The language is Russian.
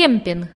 кемпинг.